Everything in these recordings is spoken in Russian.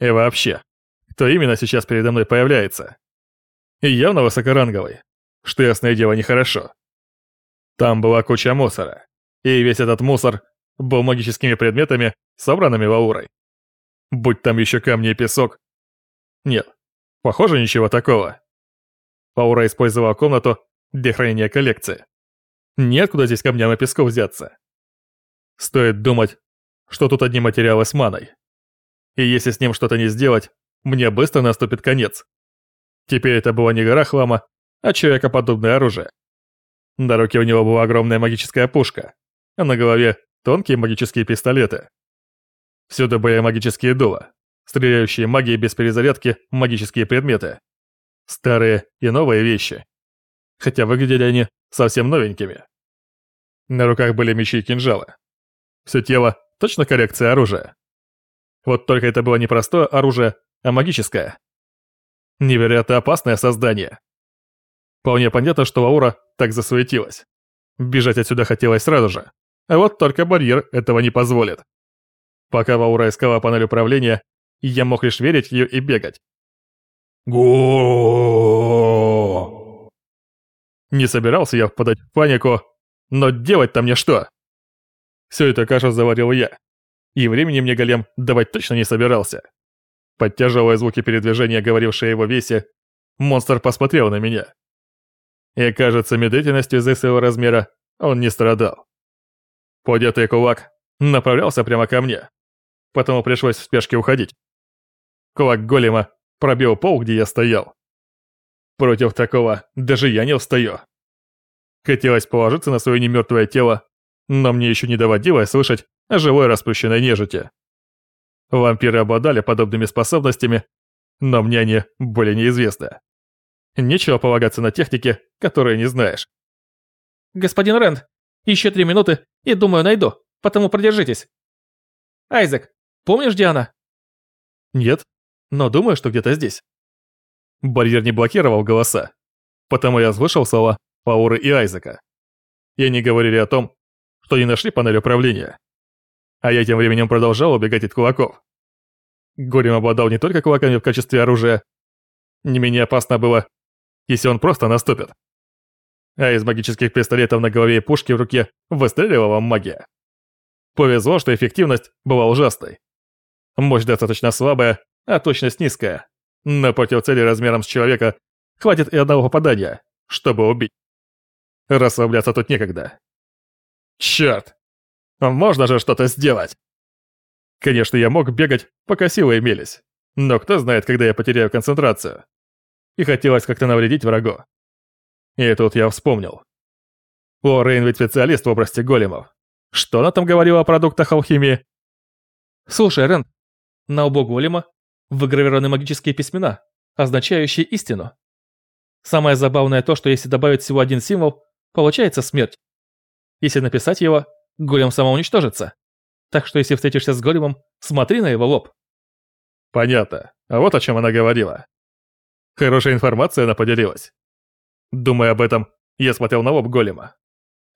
И вообще, кто именно сейчас передо мной появляется? И явно высокоранговый, что ясное дело нехорошо. Там была куча мусора, и весь этот мусор был магическими предметами, собранными Ваурой. Будь там еще камни и песок. Нет, похоже, ничего такого. Ваура использовала комнату для хранения коллекции. Неоткуда здесь камням и песку взяться. Стоит думать, что тут одни материалы с маной. И если с ним что-то не сделать, мне быстро наступит конец. Теперь это была не гора хлама, а человекоподобное оружие. На руке у него была огромная магическая пушка, а на голове тонкие магические пистолеты. Всюду были магические дула, стреляющие магией без перезарядки магические предметы. Старые и новые вещи. Хотя выглядели они совсем новенькими. На руках были мечи и кинжалы. Все тело – точно коррекция оружия. Вот только это было не простое оружие, а магическое. Невероятно опасное создание. Вполне понятно, что Лаура так засуетилась. Бежать отсюда хотелось сразу же. А вот только барьер этого не позволит. Пока Ваура искала панель управления, я мог лишь верить ее и бегать. го Не собирался я впадать в панику, но делать-то мне что? Все это кашу заварил я. И времени мне голем давать точно не собирался. Под тяжелые звуки передвижения, говорившие о его весе, монстр посмотрел на меня. И, кажется, медлительностью из-за своего размера он не страдал. Подетый кулак направлялся прямо ко мне потому пришлось в спешке уходить. Кулак голема пробил пол, где я стоял. Против такого даже я не устаю. Хотелось положиться на свое немертвое тело, но мне еще не доводилось слышать о живой распущенной нежити. Вампиры обладали подобными способностями, но мне они более неизвестны. Нечего полагаться на техники, которые не знаешь. «Господин Рэнд, еще три минуты и, думаю, найду, потому продержитесь». «Айзек, Помнишь, где она?» «Нет, но думаю, что где-то здесь». Барьер не блокировал голоса, потому я слышал слова Пауры и Айзека. И они говорили о том, что не нашли панель управления. А я тем временем продолжал убегать от кулаков. Горем обладал не только кулаками в качестве оружия, не менее опасно было, если он просто наступит. А из магических пистолетов на голове и пушки в руке выстреливала магия. Повезло, что эффективность была ужасной. Мощь достаточно слабая, а точность низкая. Но против цели размером с человека хватит и одного попадания, чтобы убить. Расслабляться тут некогда. Черт! Можно же что-то сделать! Конечно, я мог бегать, пока силы имелись. Но кто знает, когда я потеряю концентрацию. И хотелось как-то навредить врагу. И тут я вспомнил. О, Рейн ведь специалист в области големов. Что она там говорила о продуктах алхимии? Слушай, Рен, на лбу голема выгравированы магические письмена, означающие истину. Самое забавное то, что если добавить всего один символ, получается смерть. Если написать его, голем самоуничтожится. Так что если встретишься с големом, смотри на его лоб. Понятно. А вот о чем она говорила. Хорошая информация она поделилась. Думая об этом, я смотрел на лоб голема.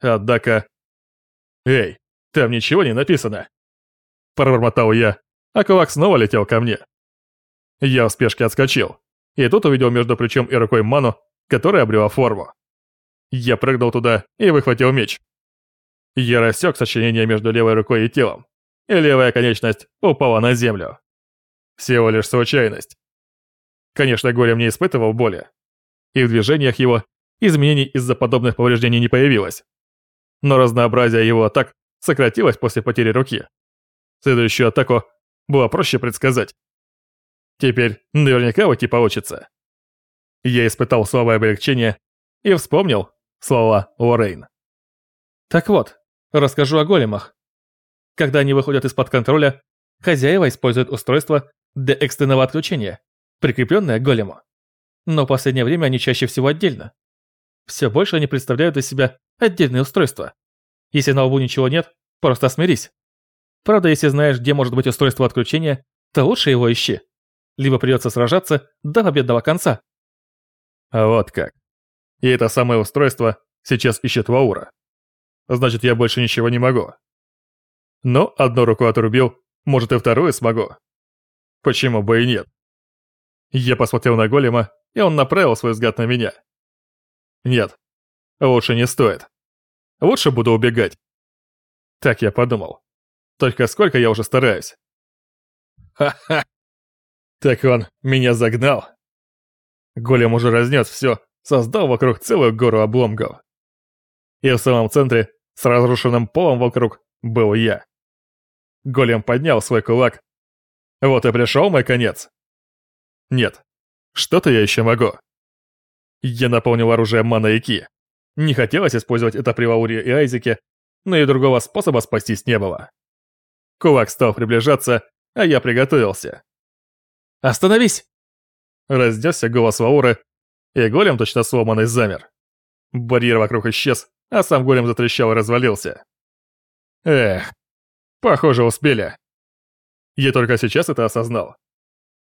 Однако... Эй, там ничего не написано. Пробормотал я, а кулак снова летел ко мне. Я в спешке отскочил, и тут увидел между плечом и рукой ману, которая обрела форму. Я прыгнул туда и выхватил меч. Я рассек сочленение между левой рукой и телом, и левая конечность упала на землю. Всего лишь случайность. Конечно, Горем не испытывал боли, и в движениях его изменений из-за подобных повреждений не появилось. Но разнообразие его атак сократилось после потери руки. Следующую атаку было проще предсказать. Теперь наверняка уйти получится. Я испытал слабое облегчение и вспомнил слова Лоррейн. Так вот, расскажу о големах. Когда они выходят из-под контроля, хозяева используют устройство для экстренного отключения, прикрепленное к голему. Но в последнее время они чаще всего отдельно. Все больше они представляют из себя отдельные устройства. Если на лбу ничего нет, просто смирись. Правда, если знаешь, где может быть устройство отключения, то лучше его ищи. Либо придется сражаться до победного конца. А вот как. И это самое устройство сейчас ищет Ваура. Значит, я больше ничего не могу. Но одну руку отрубил, может и вторую смогу. Почему бы и нет? Я посмотрел на голема, и он направил свой взгляд на меня. Нет, лучше не стоит. Лучше буду убегать. Так я подумал. Только сколько я уже стараюсь. Ха-ха. Так он меня загнал. Голем уже разнес все, создал вокруг целую гору обломков. И в самом центре, с разрушенным полом вокруг, был я. Голем поднял свой кулак. Вот и пришел мой конец. Нет, что-то я еще могу. Я наполнил оружие мана. Не хотелось использовать это при Лауре и Айзеке, но и другого способа спастись не было. Кулак стал приближаться, а я приготовился. «Остановись!» Раздесся голос Лауры, и голем, точно сломанный, замер. Барьер вокруг исчез, а сам голем затрещал и развалился. Эх, похоже, успели. Я только сейчас это осознал.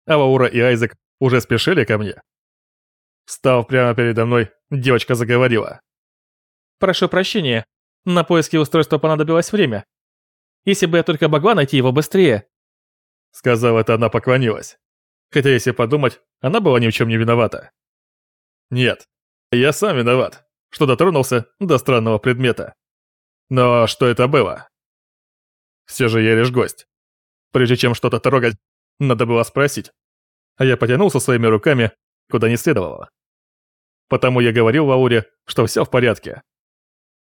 А Лаура и Айзек уже спешили ко мне. Встав прямо передо мной, девочка заговорила. «Прошу прощения, на поиски устройства понадобилось время. Если бы я только могла найти его быстрее». Сказав это, она поклонилась. Хотя, если подумать, она была ни в чем не виновата. Нет, я сам виноват, что дотронулся до странного предмета. Но что это было? Все же я лишь гость. Прежде чем что-то трогать, надо было спросить. А я потянулся своими руками, куда не следовало. Потому я говорил Лауре, что все в порядке.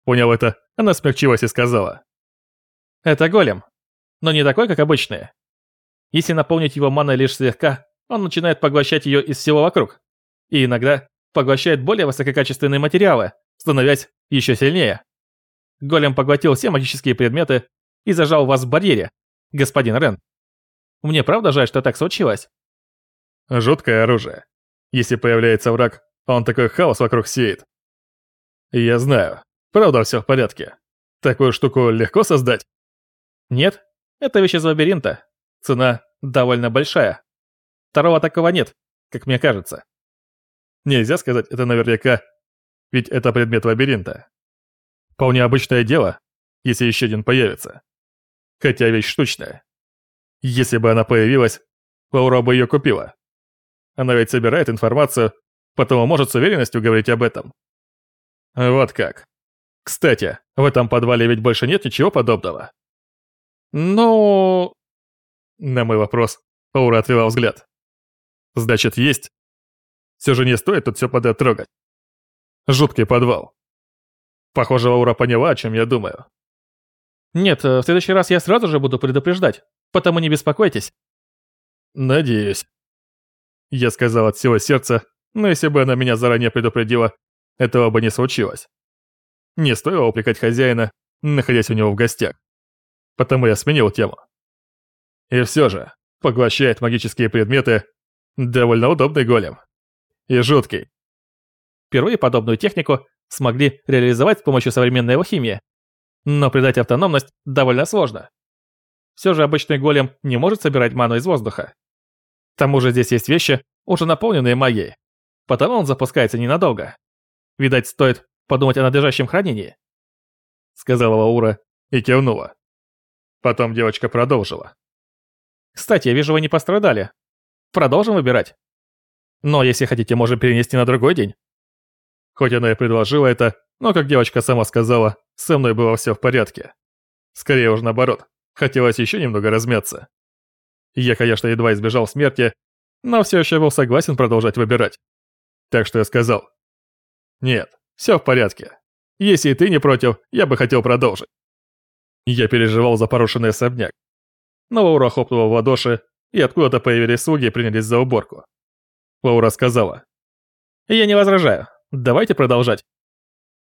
Понял это, она смягчилась и сказала. Это голем, но не такой, как обычные. Если наполнить его маной лишь слегка, он начинает поглощать ее из всего вокруг. И иногда поглощает более высококачественные материалы, становясь еще сильнее. Голем поглотил все магические предметы и зажал вас в барьере, господин Рен. Мне правда жаль, что так случилось? Жуткое оружие. Если появляется враг, он такой хаос вокруг сеет. Я знаю. Правда, все в порядке. Такую штуку легко создать? Нет, это вещь из лабиринта. Цена довольно большая. Второго такого нет, как мне кажется. Нельзя сказать это наверняка, ведь это предмет лабиринта. Вполне обычное дело, если еще один появится. Хотя вещь штучная. Если бы она появилась, Лаура бы ее купила. Она ведь собирает информацию, потому может с уверенностью говорить об этом. Вот как. Кстати, в этом подвале ведь больше нет ничего подобного. Ну... На мой вопрос Аура отвела взгляд. Значит, есть. Все же не стоит тут все подряд трогать. Жуткий подвал. Похоже, Аура поняла, о чем я думаю. Нет, в следующий раз я сразу же буду предупреждать, потому не беспокойтесь. Надеюсь. Я сказал от всего сердца, но если бы она меня заранее предупредила, этого бы не случилось. Не стоило упрекать хозяина, находясь у него в гостях. Потому я сменил тему. И все же, поглощает магические предметы довольно удобный голем. И жуткий. Впервые подобную технику смогли реализовать с помощью современной алхимии, но придать автономность довольно сложно. Все же обычный голем не может собирать ману из воздуха. К тому же здесь есть вещи, уже наполненные магией. Потому он запускается ненадолго. Видать, стоит подумать о надлежащем хранении. Сказала Лаура и кивнула. Потом девочка продолжила. Кстати, я вижу, вы не пострадали. Продолжим выбирать. Но если хотите, можем перенести на другой день. Хоть она и предложила это, но, как девочка сама сказала, со мной было все в порядке. Скорее уж наоборот, хотелось еще немного размяться. Я, конечно, едва избежал смерти, но все еще был согласен продолжать выбирать. Так что я сказал. Нет, все в порядке. Если и ты не против, я бы хотел продолжить. Я переживал за порушенный особняк. Но Лаура хлопнула в ладоши, и откуда-то появились слуги и принялись за уборку. Лаура сказала. «Я не возражаю. Давайте продолжать».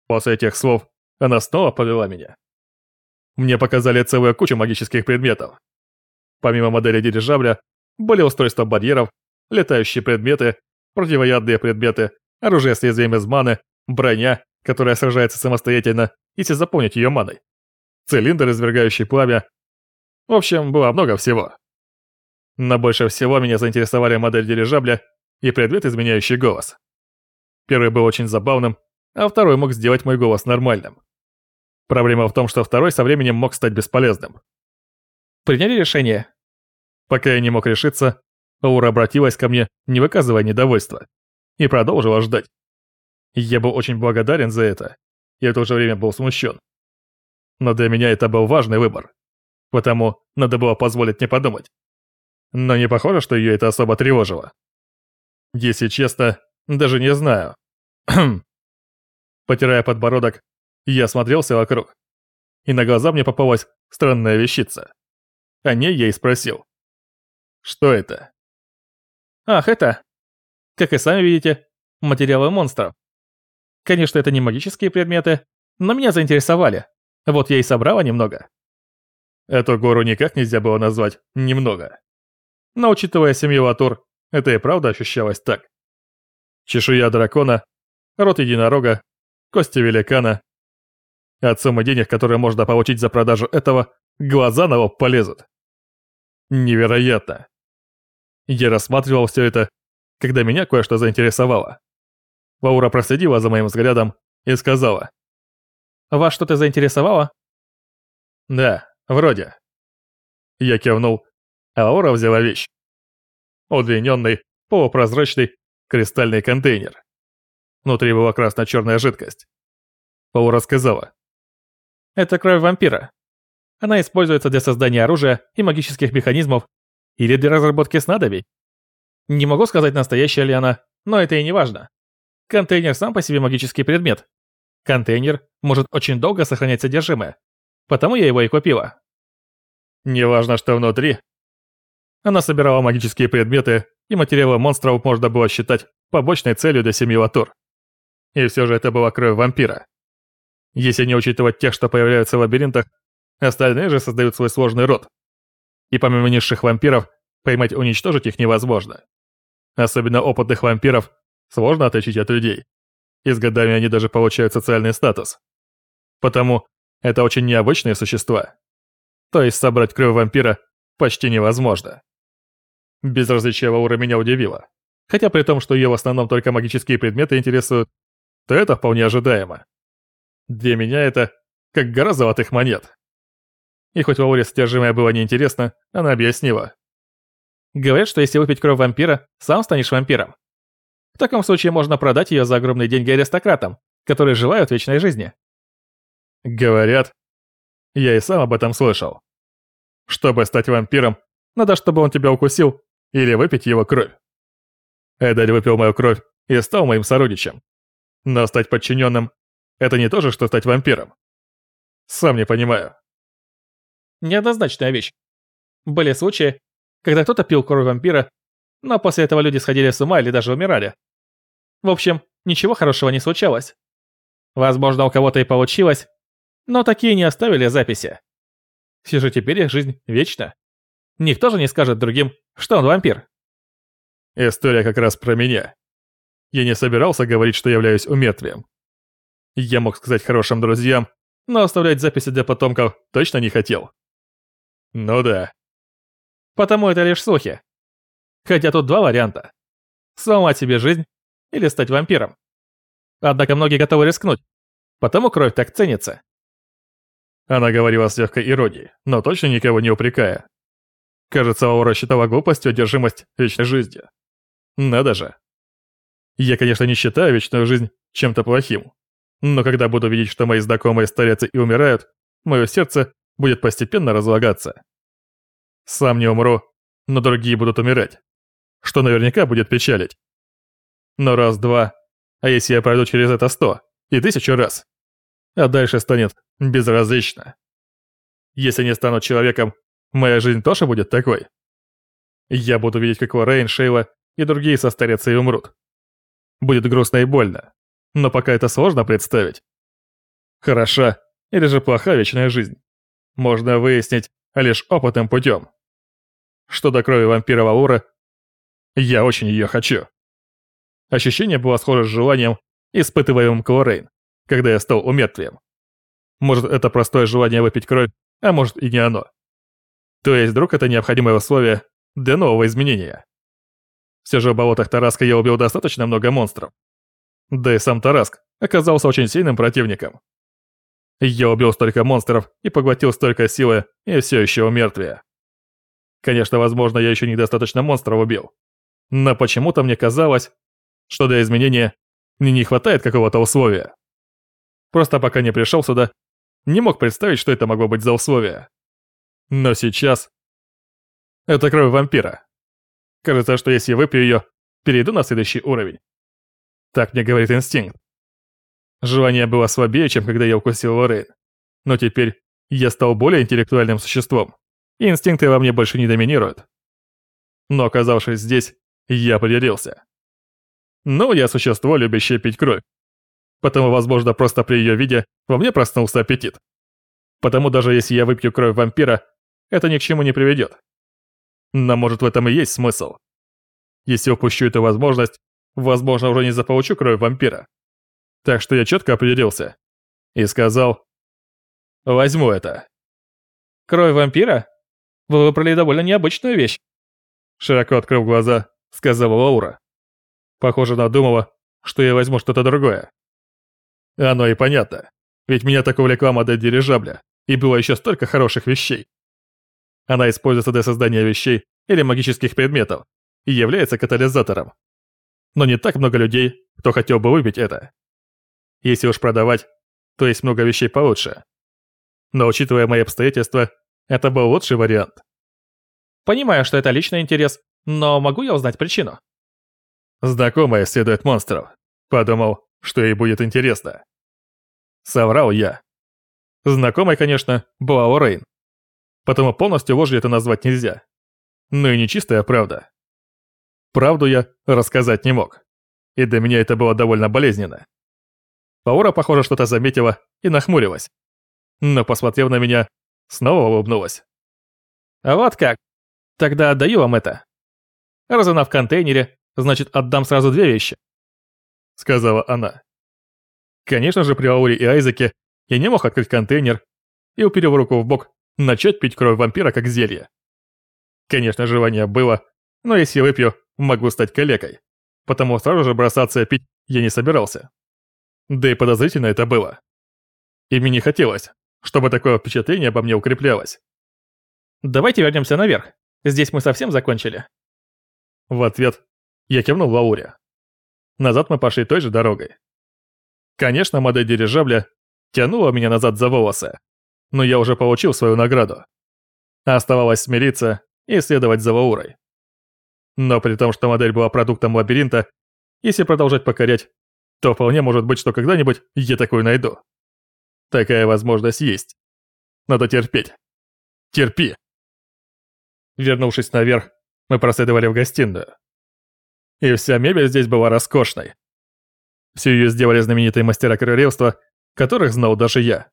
После этих слов она снова повела меня. Мне показали целую кучу магических предметов. Помимо модели дирижабля, были устройства барьеров, летающие предметы, противоядные предметы, оружие с лезвием из маны, броня, которая сражается самостоятельно, если заполнить ее маной, цилиндр, извергающий пламя. В общем, было много всего. Но больше всего меня заинтересовали модель дирижабля и предмет, изменяющий голос. Первый был очень забавным, а второй мог сделать мой голос нормальным. Проблема в том, что второй со временем мог стать бесполезным. Приняли решение? Пока я не мог решиться, Аура обратилась ко мне, не выказывая недовольства, и продолжила ждать. Я был очень благодарен за это, и в то же время был смущен. Но для меня это был важный выбор, потому надо было позволить мне подумать. Но не похоже, что ее это особо тревожило. Если честно, даже не знаю. Потирая подбородок, я смотрелся вокруг. И на глаза мне попалась странная вещица. О ней я и спросил. Что это? Ах, это... Как и сами видите, материалы монстров. Конечно, это не магические предметы, но меня заинтересовали. Вот я и собрала немного. Эту гору никак нельзя было назвать «немного». Но учитывая семью Латур, это и правда ощущалось так. Чешуя дракона, рот единорога, кости великана. От суммы денег, которые можно получить за продажу этого, глаза на лоб полезут. Невероятно. Я рассматривал все это, когда меня кое-что заинтересовало. Ваура проследила за моим взглядом и сказала. «Вас что-то заинтересовало?» «Да, вроде». Я кивнул, а Ваура взяла вещь. Удлиненный, полупрозрачный, кристальный контейнер. Внутри была красно-черная жидкость. Ваура сказала. «Это кровь вампира. Она используется для создания оружия и магических механизмов или для разработки снадобий. Не могу сказать, настоящая ли она, но это и не важно. Контейнер сам по себе магический предмет. Контейнер может очень долго сохранять содержимое, потому я его и купила. Неважно, что внутри. Она собирала магические предметы, и материалы монстров можно было считать побочной целью для семьи Латур. И все же это была кровь вампира. Если не учитывать тех, что появляются в лабиринтах, остальные же создают свой сложный род. И помимо низших вампиров, поймать уничтожить их невозможно. Особенно опытных вампиров сложно отличить от людей. И с годами они даже получают социальный статус. Потому это очень необычные существа. То есть собрать кровь вампира почти невозможно. Безразличие Лауры меня удивило. Хотя при том, что ее в основном только магические предметы интересуют, то это вполне ожидаемо. Для меня это как гора золотых монет. И хоть Лауре содержимое было неинтересно, она объяснила. Говорят, что если выпить кровь вампира, сам станешь вампиром. В таком случае можно продать ее за огромные деньги аристократам, которые желают вечной жизни. Говорят. Я и сам об этом слышал. Чтобы стать вампиром, надо, чтобы он тебя укусил или выпить его кровь. Эдаль выпил мою кровь и стал моим сородичем. Но стать подчиненным – это не то же, что стать вампиром. Сам не понимаю. Неоднозначная вещь. Были случаи, когда кто-то пил кровь вампира, но после этого люди сходили с ума или даже умирали. В общем, ничего хорошего не случалось. Возможно, у кого-то и получилось, но такие не оставили записи. Все же теперь их жизнь вечна. Никто же не скажет другим, что он вампир. История как раз про меня. Я не собирался говорить, что являюсь умертвием. Я мог сказать хорошим друзьям, но оставлять записи для потомков точно не хотел. Ну да. Потому это лишь слухи. Хотя тут два варианта. Сломать себе жизнь или стать вампиром. Однако многие готовы рискнуть, потому кровь так ценится. Она говорила с легкой иронией, но точно никого не упрекая. Кажется, Аура считала глупостью одержимость вечной жизнью. Надо же. Я, конечно, не считаю вечную жизнь чем-то плохим. Но когда буду видеть, что мои знакомые старятся и умирают, мое сердце будет постепенно разлагаться. Сам не умру, но другие будут умирать, что наверняка будет печалить. Но раз-два, а если я пройду через это сто и тысячу раз, а дальше станет безразлично. Если не стану человеком, моя жизнь тоже будет такой. Я буду видеть, как Лоррейн, Шейла и другие состарятся и умрут. Будет грустно и больно, но пока это сложно представить. Хороша или же плоха вечная жизнь можно выяснить лишь опытным путем. Что до крови вампира Валура, я очень ее хочу. Ощущение было схоже с желанием, испытываемым Клорейн, когда я стал умертвием. Может, это простое желание выпить кровь, а может и не оно. То есть вдруг это необходимое условие для нового изменения. Все же в болотах Тараска я убил достаточно много монстров. Да и сам Тараск оказался очень сильным противником. Я убил столько монстров и поглотил столько силы, и все еще умертвия. Конечно, возможно, я еще недостаточно монстров убил. Но почему-то мне казалось, что для изменения мне не хватает какого-то условия. Просто пока не пришел сюда, не мог представить, что это могло быть за условие. Но сейчас... Это кровь вампира. Кажется, что если выпью ее, перейду на следующий уровень. Так мне говорит инстинкт. Желание было слабее, чем когда я укусил Лоррейн. Но теперь я стал более интеллектуальным существом, и инстинкты во мне больше не доминируют. Но оказавшись здесь, я поделился. Ну, я существо, любящее пить кровь. Потому, возможно, просто при ее виде во мне проснулся аппетит. Потому даже если я выпью кровь вампира, это ни к чему не приведет. Но может в этом и есть смысл. Если упущу эту возможность, возможно, уже не заполучу кровь вампира. Так что я четко определился. И сказал, возьму это. Кровь вампира? Вы выбрали довольно необычную вещь. Широко открыв глаза, сказала Лаура. Похоже, надумала, что я возьму что-то другое. Оно и понятно, ведь меня так увлекла модель дирижабля, и было еще столько хороших вещей. Она используется для создания вещей или магических предметов и является катализатором. Но не так много людей, кто хотел бы выпить это. Если уж продавать, то есть много вещей получше. Но учитывая мои обстоятельства, это был лучший вариант. Понимаю, что это личный интерес, но могу я узнать причину? Знакомая исследует монстров. Подумал, что ей будет интересно. Соврал я. Знакомой, конечно, была Лоррейн. Потому полностью ложью это назвать нельзя. Но и не чистая правда. Правду я рассказать не мог. И для меня это было довольно болезненно. Паура, похоже, что-то заметила и нахмурилась. Но, посмотрев на меня, снова улыбнулась. «А вот как? Тогда отдаю вам это. Раз она в контейнере, значит, отдам сразу две вещи», — сказала она. Конечно же, при Ауре и Айзеке я не мог открыть контейнер и, уперев руку в бок, начать пить кровь вампира как зелье. Конечно, желание было, но если выпью, могу стать калекой. Потому сразу же бросаться пить я не собирался. Да и подозрительно это было. И мне не хотелось, чтобы такое впечатление обо мне укреплялось. «Давайте вернемся наверх. Здесь мы совсем закончили». В ответ я кивнул Лауре. Назад мы пошли той же дорогой. Конечно, модель дирижабля тянула меня назад за волосы, но я уже получил свою награду. Оставалось смириться и следовать за Лаурой. Но при том, что модель была продуктом лабиринта, если продолжать покорять, то вполне может быть, что когда-нибудь я такую найду. Такая возможность есть. Надо терпеть. Терпи. Вернувшись наверх, мы проследовали в гостиную. И вся мебель здесь была роскошной. Всю ее сделали знаменитые мастера королевства, которых знал даже я.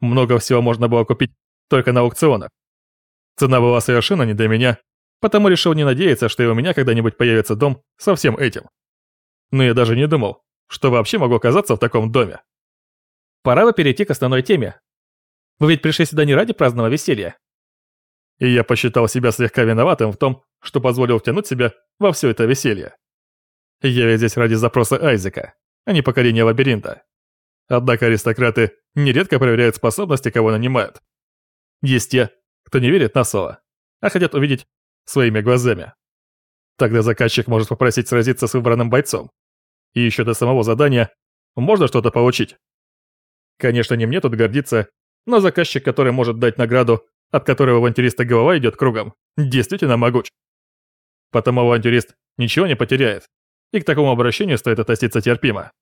Много всего можно было купить только на аукционах. Цена была совершенно не для меня, потому решил не надеяться, что и у меня когда-нибудь появится дом со всем этим. Но я даже не думал, что вообще могу оказаться в таком доме. Пора бы перейти к основной теме. Вы ведь пришли сюда не ради праздного веселья. И я посчитал себя слегка виноватым в том, что позволил втянуть себя во все это веселье. Я ведь здесь ради запроса Айзека, а не покорения лабиринта. Однако аристократы нередко проверяют способности, кого нанимают. Есть те, кто не верит на слово, а хотят увидеть своими глазами. Тогда заказчик может попросить сразиться с выбранным бойцом. И еще до самого задания можно что-то получить. Конечно, не мне тут гордиться, но заказчик, который может дать награду, от которой авантюриста голова идет кругом, действительно могуч. Потому авантюрист ничего не потеряет, и к такому обращению стоит относиться терпимо.